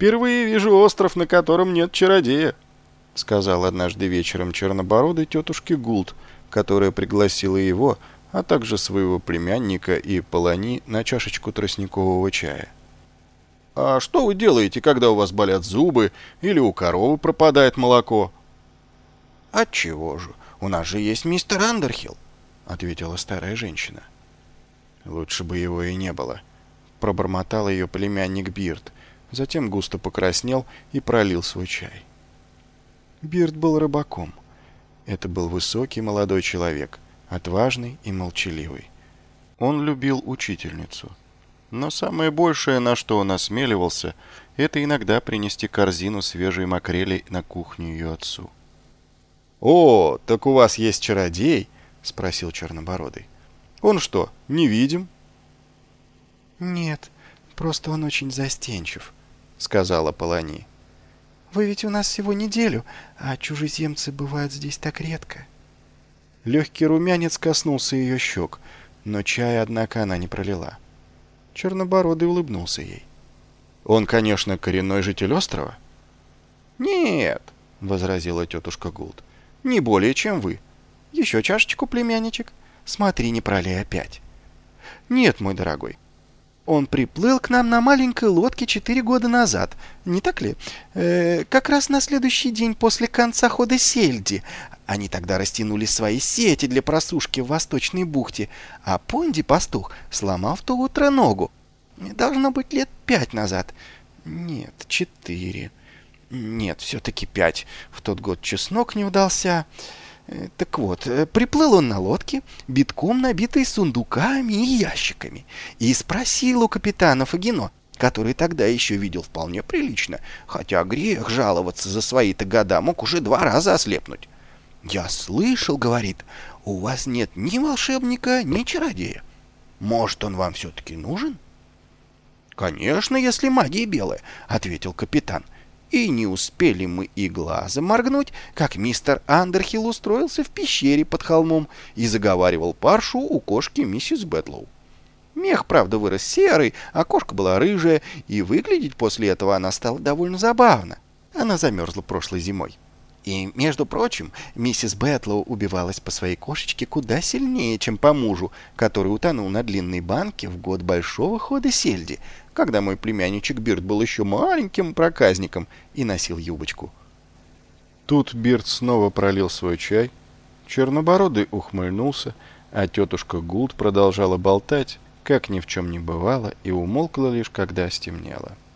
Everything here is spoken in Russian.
«Впервые вижу остров, на котором нет чародея», — сказал однажды вечером чернобородой тетушке Гулд, которая пригласила его, а также своего племянника и полони на чашечку тростникового чая. «А что вы делаете, когда у вас болят зубы или у коровы пропадает молоко?» «Отчего же? У нас же есть мистер Андерхилл», — ответила старая женщина. «Лучше бы его и не было», — пробормотал ее племянник Бирд, затем густо покраснел и пролил свой чай. Бирд был рыбаком. Это был высокий молодой человек, отважный и молчаливый. Он любил учительницу. Но самое большее, на что он осмеливался, это иногда принести корзину свежей макрели на кухню ее отцу. «О, так у вас есть чародей?» — спросил Чернобородый. «Он что, невидим?» «Нет, просто он очень застенчив», — сказала Полони. «Вы ведь у нас всего неделю, а чужеземцы бывают здесь так редко». Легкий румянец коснулся ее щек, но чая, однако, она не пролила. Чернобородый улыбнулся ей. «Он, конечно, коренной житель острова?» «Нет», — возразила тетушка Гулд, — «не более, чем вы. Еще чашечку, племянничек? Смотри, не пролей опять». «Нет, мой дорогой, он приплыл к нам на маленькой лодке четыре года назад, не так ли? Э, как раз на следующий день после конца хода сельди. Они тогда растянули свои сети для просушки в Восточной бухте, а Понди-пастух сломал в то утро ногу. Должно быть лет пять назад. Нет, четыре. Нет, все-таки пять. В тот год чеснок не удался. Так вот, э, приплыл он на лодке, битком набитой сундуками и ящиками, и спросил у капитана Фагино, который тогда еще видел вполне прилично, хотя грех жаловаться за свои-то года мог уже два раза ослепнуть. «Я слышал, — говорит, — у вас нет ни волшебника, ни чародея. Может, он вам все-таки нужен?» «Конечно, если магия белая», — ответил капитан. — и не успели мы и глазом моргнуть, как мистер Андерхилл устроился в пещере под холмом и заговаривал паршу у кошки миссис Бэтлоу. Мех, правда, вырос серый, а кошка была рыжая, и выглядеть после этого она стала довольно забавно. Она замерзла прошлой зимой. И, между прочим, миссис Бэтлоу убивалась по своей кошечке куда сильнее, чем по мужу, который утонул на длинной банке в год большого хода сельди, когда мой племянничек Бирд был еще маленьким проказником и носил юбочку. Тут Бирд снова пролил свой чай, чернобородый ухмыльнулся, а тетушка Гулд продолжала болтать, как ни в чем не бывало, и умолкла лишь, когда стемнело. —